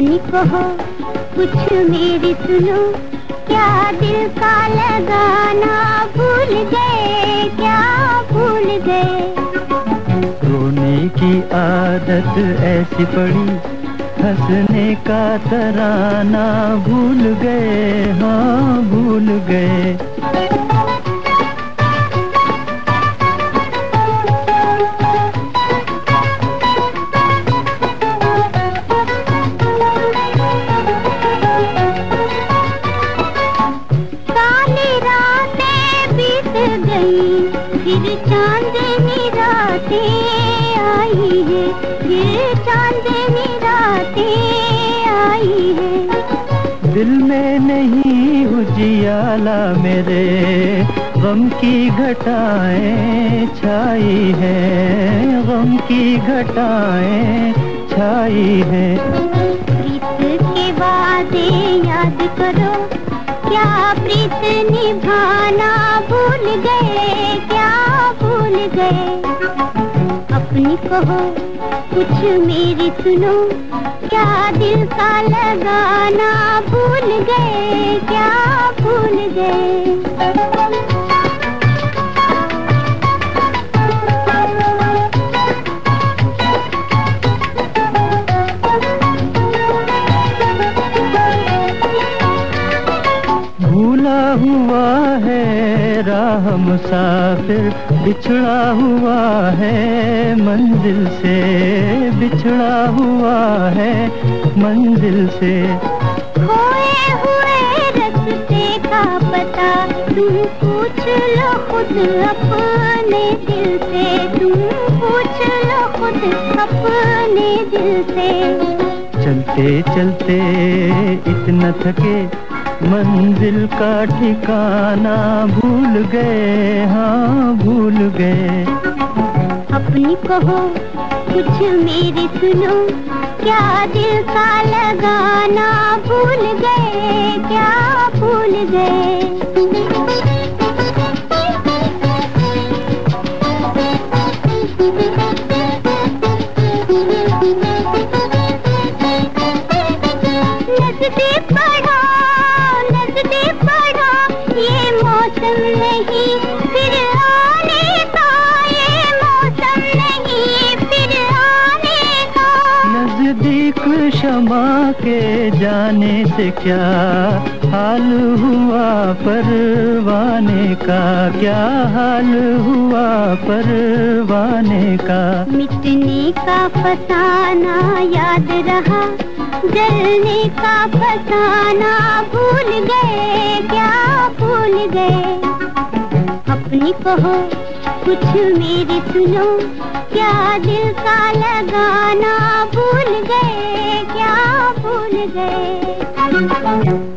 कहो, कुछ मेरी सुनो। क्या दिल का लगाना भूल गए? क्या भूल गए? रोने की आदत ऐसी पड़ी, हंसने का तराना। भूल गए हाँ भूल गए। फिर चांदनी रातें आई है। फिर चांदनी रातें आई है। दिल में नहीं उजियाला मेरे गम की घटाएँ छाई है। गम की घटाएँ छाई है। प्रीत के वादे याद करो क्या प्रीत निभाना भूल गए क्या? गए अपनी कहो, कुछ मेरी सुनो। क्या दिल का लगाना भूल गए, क्या भूल गए? राह मुसाफिर बिछड़ा हुआ है मंजिल से बिछड़ा हुआ है मंजिल से। खोए हुए रस्ते का पता तुम पूछ लो खुद अपने दिल से। तुम पूछ लो खुद अपने दिल से। चलते चलते इतना थके मंजिल का ठिकाना भूल गए हाँ भूल गए। अपनी कहो, कुछ मेरी सुनो। क्या दिल का लगाना भूल गए, क्या भूल गए? बढ़ो क्षमा के जाने से क्या हाल हुआ परवाने का? क्या हाल हुआ परवाने का? मिटने का फसाना याद रहा, जलने का फसाना भूल गए, क्या भूल गए? अपनी कहो, कुछ मेरी सुनो, क्या दिल का लगाना गए